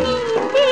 நின்றே